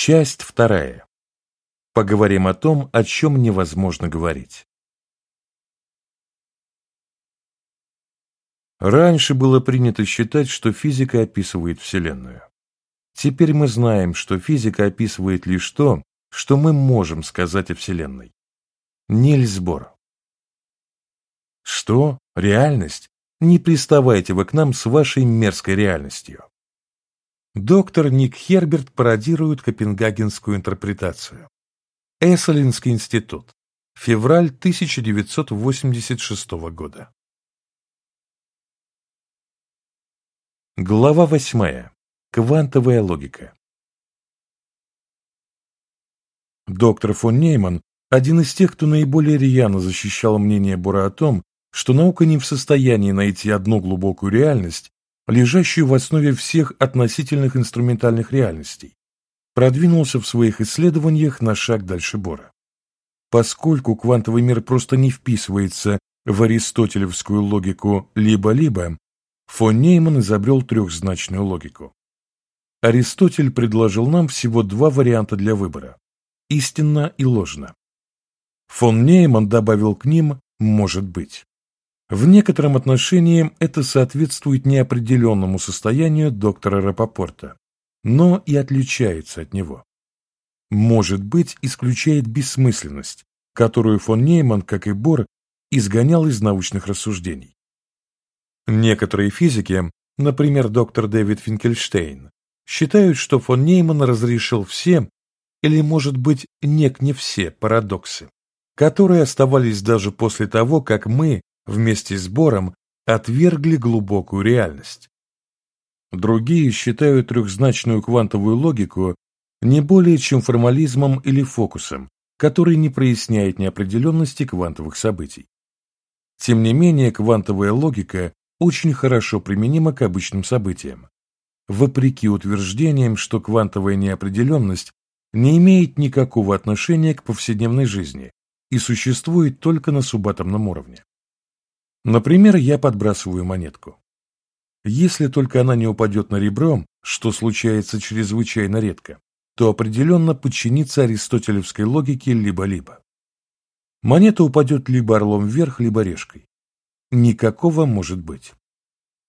Часть вторая. Поговорим о том, о чем невозможно говорить. Раньше было принято считать, что физика описывает Вселенную. Теперь мы знаем, что физика описывает лишь то, что мы можем сказать о Вселенной. Нильс Бор. Что? Реальность? Не приставайте вы к нам с вашей мерзкой реальностью. Доктор Ник Херберт пародирует копенгагенскую интерпретацию. Эсселинский институт. Февраль 1986 года. Глава восьмая. Квантовая логика. Доктор фон Нейман – один из тех, кто наиболее рьяно защищал мнение Бора о том, что наука не в состоянии найти одну глубокую реальность, лежащую в основе всех относительных инструментальных реальностей, продвинулся в своих исследованиях на шаг дальше Бора. Поскольку квантовый мир просто не вписывается в аристотелевскую логику «либо-либо», фон Нейман изобрел трехзначную логику. Аристотель предложил нам всего два варианта для выбора – истинно и ложно. Фон Нейман добавил к ним «может быть». В некотором отношении это соответствует неопределенному состоянию доктора Рапопорта, но и отличается от него. «Может быть» исключает бессмысленность, которую фон Нейман, как и Бор, изгонял из научных рассуждений. Некоторые физики, например, доктор Дэвид Финкельштейн, считают, что фон Нейман разрешил все, или, может быть, нек не все парадоксы, которые оставались даже после того, как мы, вместе с Бором, отвергли глубокую реальность. Другие считают трехзначную квантовую логику не более чем формализмом или фокусом, который не проясняет неопределенности квантовых событий. Тем не менее, квантовая логика очень хорошо применима к обычным событиям, вопреки утверждениям, что квантовая неопределенность не имеет никакого отношения к повседневной жизни и существует только на субатомном уровне. Например, я подбрасываю монетку. Если только она не упадет на ребро, что случается чрезвычайно редко, то определенно подчинится аристотелевской логике либо-либо. Монета упадет либо орлом вверх, либо решкой. Никакого может быть.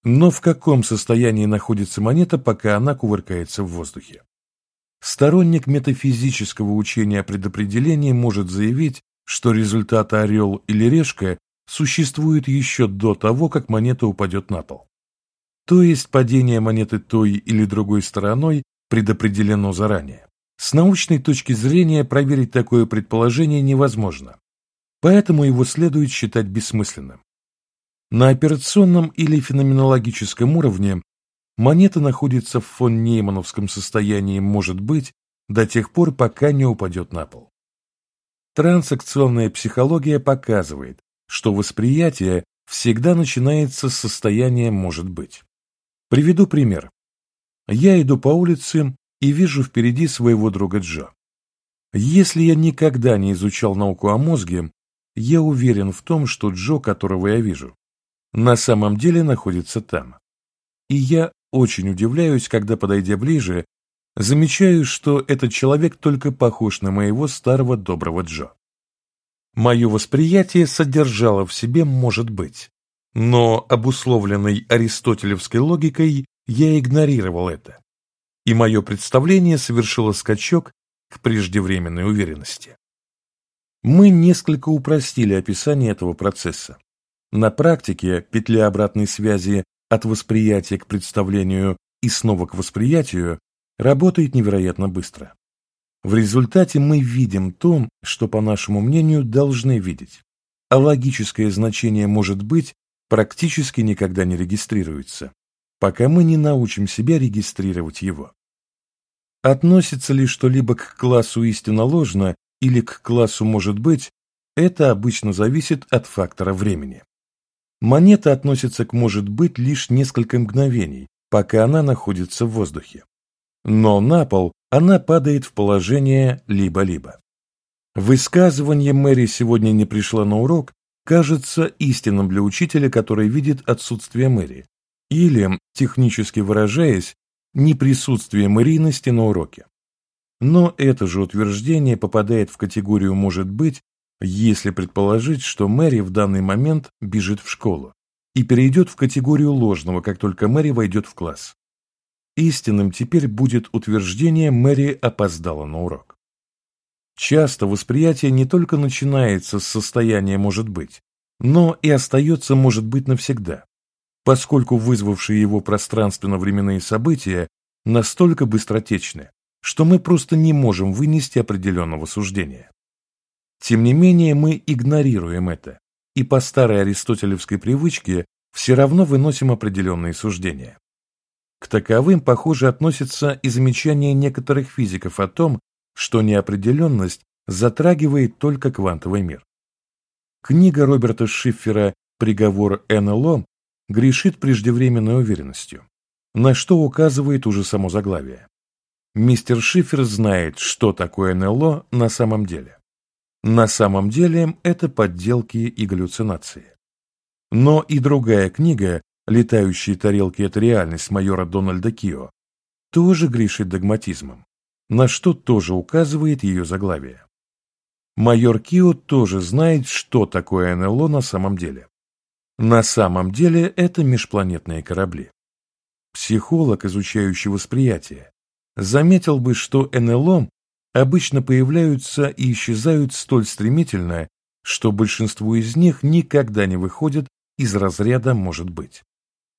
Но в каком состоянии находится монета, пока она кувыркается в воздухе? Сторонник метафизического учения о предопределении может заявить, что результаты орел или решка существуют еще до того, как монета упадет на пол. То есть падение монеты той или другой стороной предопределено заранее. С научной точки зрения проверить такое предположение невозможно, поэтому его следует считать бессмысленным. На операционном или феноменологическом уровне монета находится в фон Неймановском состоянии «может быть» до тех пор, пока не упадет на пол. Трансакционная психология показывает, что восприятие всегда начинается с состояния «может быть». Приведу пример. Я иду по улице и вижу впереди своего друга Джо. Если я никогда не изучал науку о мозге, я уверен в том, что Джо, которого я вижу, на самом деле находится там. И я очень удивляюсь, когда, подойдя ближе, замечаю, что этот человек только похож на моего старого доброго Джо. Мое восприятие содержало в себе «может быть», но, обусловленной аристотелевской логикой, я игнорировал это, и мое представление совершило скачок к преждевременной уверенности. Мы несколько упростили описание этого процесса. На практике петля обратной связи от восприятия к представлению и снова к восприятию работает невероятно быстро. В результате мы видим то, что, по нашему мнению, должны видеть, а логическое значение может быть практически никогда не регистрируется, пока мы не научим себя регистрировать его. Относится ли что-либо к классу истинно ложно или к классу может быть, это обычно зависит от фактора времени. Монета относится к «может быть» лишь несколько мгновений, пока она находится в воздухе. Но на пол она падает в положение либо-либо. Высказывание Мэри сегодня не пришла на урок кажется истинным для учителя, который видит отсутствие Мэри, или, технически выражаясь, неприсутствие мэрийности на уроке. Но это же утверждение попадает в категорию «может быть», если предположить, что Мэри в данный момент бежит в школу и перейдет в категорию ложного, как только Мэри войдет в класс. Истинным теперь будет утверждение «Мэри опоздала на урок». Часто восприятие не только начинается с состояния «может быть», но и остается «может быть» навсегда, поскольку вызвавшие его пространственно-временные события настолько быстротечны, что мы просто не можем вынести определенного суждения. Тем не менее, мы игнорируем это, и по старой аристотелевской привычке все равно выносим определенные суждения. К таковым, похоже, относятся и замечания некоторых физиков о том, что неопределенность затрагивает только квантовый мир. Книга Роберта Шиффера «Приговор НЛО» грешит преждевременной уверенностью, на что указывает уже само заглавие. Мистер Шиффер знает, что такое НЛО на самом деле. На самом деле это подделки и галлюцинации. Но и другая книга «Летающие тарелки – это реальность» майора Дональда Кио тоже грешит догматизмом на что тоже указывает ее заглавие. Майор Кио тоже знает, что такое НЛО на самом деле. На самом деле это межпланетные корабли. Психолог, изучающий восприятие, заметил бы, что НЛО обычно появляются и исчезают столь стремительно, что большинство из них никогда не выходят из разряда «может быть».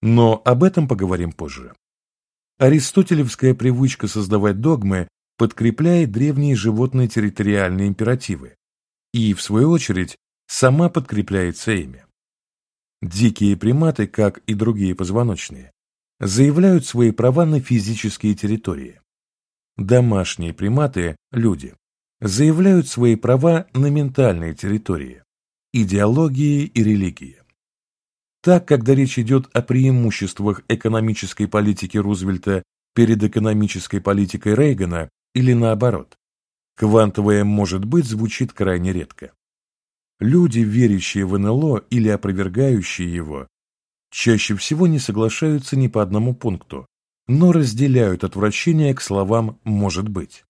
Но об этом поговорим позже. Аристотелевская привычка создавать догмы подкрепляет древние животные территориальные императивы и, в свою очередь, сама подкрепляется ими. Дикие приматы, как и другие позвоночные, заявляют свои права на физические территории. Домашние приматы, люди, заявляют свои права на ментальные территории, идеологии и религии. Так, когда речь идет о преимуществах экономической политики Рузвельта перед экономической политикой Рейгана, или наоборот. Квантовое «может быть» звучит крайне редко. Люди, верящие в НЛО или опровергающие его, чаще всего не соглашаются ни по одному пункту, но разделяют отвращение к словам «может быть».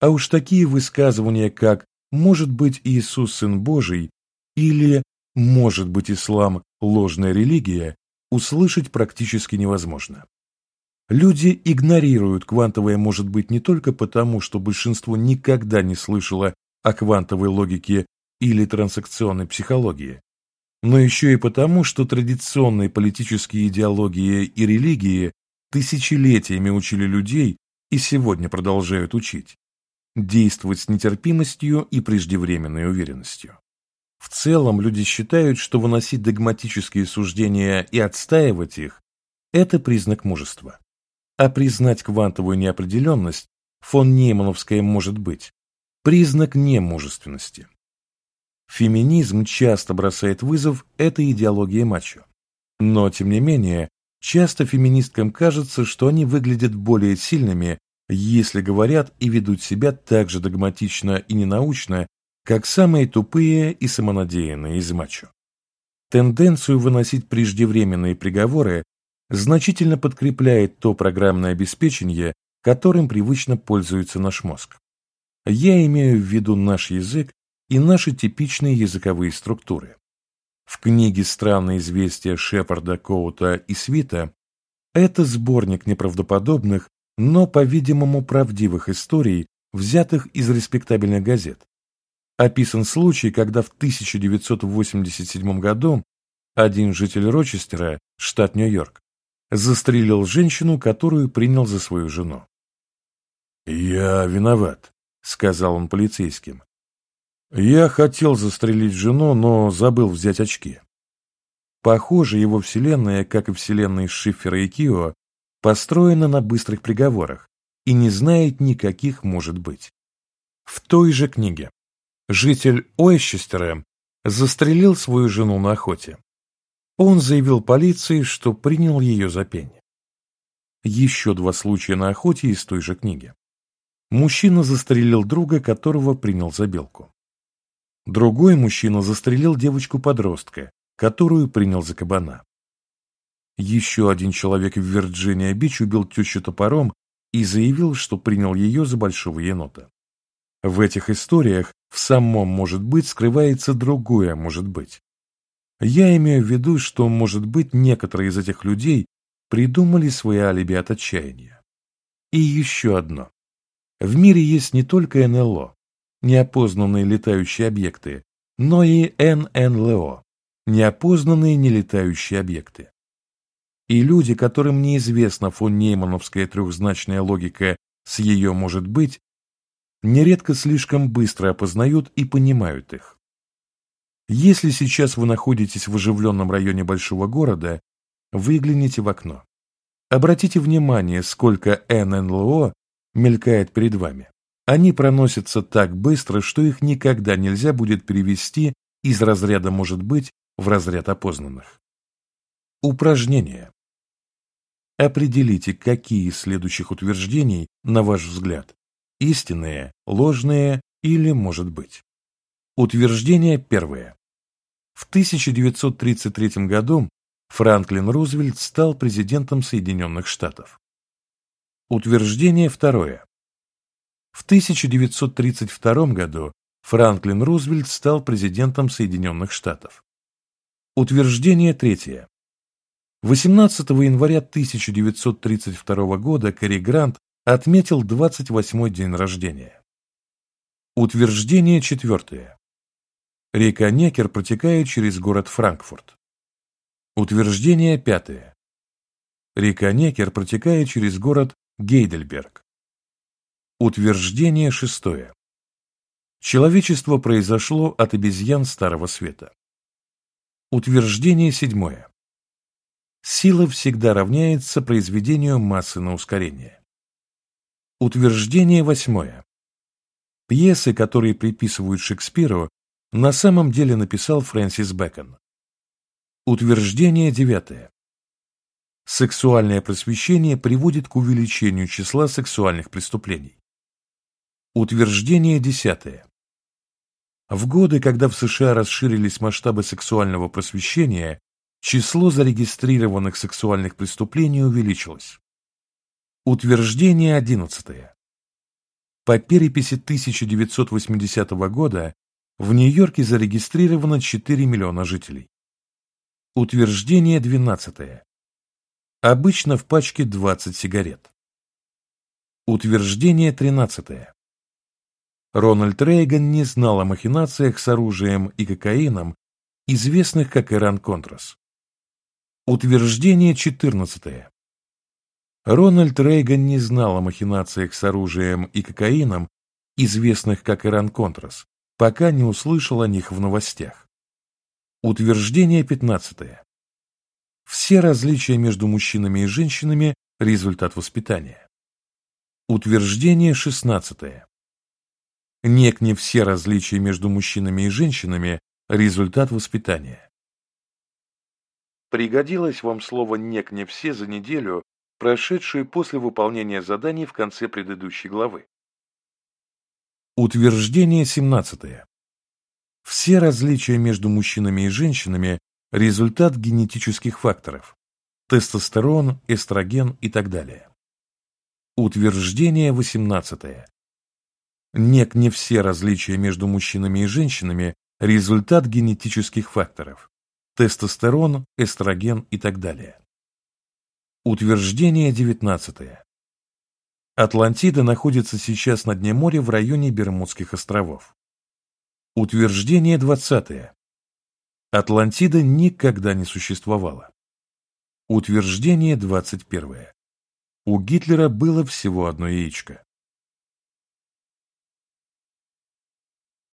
А уж такие высказывания, как «может быть Иисус Сын Божий» или «может быть ислам ложная религия» услышать практически невозможно. Люди игнорируют квантовое может быть не только потому, что большинство никогда не слышало о квантовой логике или трансакционной психологии, но еще и потому, что традиционные политические идеологии и религии тысячелетиями учили людей и сегодня продолжают учить действовать с нетерпимостью и преждевременной уверенностью. В целом люди считают, что выносить догматические суждения и отстаивать их – это признак мужества. А признать квантовую неопределенность фон Неймановская может быть признак немужественности. Феминизм часто бросает вызов этой идеологии мачо. Но, тем не менее, часто феминисткам кажется, что они выглядят более сильными, если говорят и ведут себя так же догматично и ненаучно, как самые тупые и самонадеянные из мачо. Тенденцию выносить преждевременные приговоры значительно подкрепляет то программное обеспечение, которым привычно пользуется наш мозг. Я имею в виду наш язык и наши типичные языковые структуры. В книге «Странные известия» Шепарда, Коута и Свита это сборник неправдоподобных, но, по-видимому, правдивых историй, взятых из респектабельных газет. Описан случай, когда в 1987 году один житель Рочестера, штат Нью-Йорк, застрелил женщину, которую принял за свою жену. «Я виноват», — сказал он полицейским. «Я хотел застрелить жену, но забыл взять очки». Похоже, его вселенная, как и вселенные Шиффера и Кио, построена на быстрых приговорах и не знает никаких «может быть». В той же книге житель Ойчестера застрелил свою жену на охоте. Он заявил полиции, что принял ее за пень. Еще два случая на охоте из той же книги. Мужчина застрелил друга, которого принял за белку. Другой мужчина застрелил девочку-подростка, которую принял за кабана. Еще один человек в Вирджиния-Бич убил тещу топором, и заявил, что принял ее за большого енота. В этих историях в самом «может быть» скрывается другое «может быть». Я имею в виду, что, может быть, некоторые из этих людей придумали свои алиби от отчаяния. И еще одно. В мире есть не только НЛО, неопознанные летающие объекты, но и ННЛО, неопознанные нелетающие объекты. И люди, которым неизвестна фон Неймановская трехзначная логика с ее «может быть», нередко слишком быстро опознают и понимают их. Если сейчас вы находитесь в оживленном районе большого города, выгляните в окно. Обратите внимание, сколько ННЛО мелькает перед вами. Они проносятся так быстро, что их никогда нельзя будет перевести из разряда «может быть» в разряд опознанных. Упражнение. Определите, какие из следующих утверждений, на ваш взгляд, истинные, ложные или может быть. Утверждение первое. В 1933 году Франклин Рузвельт стал президентом Соединенных Штатов. Утверждение второе. В 1932 году Франклин Рузвельт стал президентом Соединенных Штатов. Утверждение третье. 18 января 1932 года Кэрри Грант отметил 28-й день рождения. Утверждение четвертое. Река Некер протекает через город Франкфурт. Утверждение пятое. Река Некер протекает через город Гейдельберг. Утверждение шестое. Человечество произошло от обезьян Старого Света. Утверждение седьмое. Сила всегда равняется произведению массы на ускорение. Утверждение восьмое. Пьесы, которые приписывают Шекспиру, на самом деле написал Фрэнсис Бэкон. Утверждение девятое. Сексуальное просвещение приводит к увеличению числа сексуальных преступлений. Утверждение десятое. В годы, когда в США расширились масштабы сексуального просвещения, число зарегистрированных сексуальных преступлений увеличилось. Утверждение одиннадцатое. По переписи 1980 года в Нью-Йорке зарегистрировано 4 миллиона жителей. Утверждение 12. Обычно в пачке 20 сигарет. Утверждение 13. Рональд Рейган не знал о махинациях с оружием и кокаином, известных как Иран-Контрас. Утверждение 14. Рональд Рейган не знал о махинациях с оружием и кокаином, известных как Иран-Контрас, пока не услышал о них в новостях. Утверждение 15. Все различия между мужчинами и женщинами – результат воспитания. Утверждение 16. Нек не все различия между мужчинами и женщинами – результат воспитания. Пригодилось вам слово «нек не все» за неделю, прошедшую после выполнения заданий в конце предыдущей главы. Утверждение 17. Все различия между мужчинами и женщинами – результат генетических факторов – тестостерон, эстроген и так далее. Утверждение 18. Нек не все различия между мужчинами и женщинами – результат генетических факторов – тестостерон, эстроген и так далее. Утверждение 19. Атлантида находится сейчас на дне моря в районе Бермудских островов. Утверждение 20. Атлантида никогда не существовала. Утверждение 21. У Гитлера было всего одно яичко.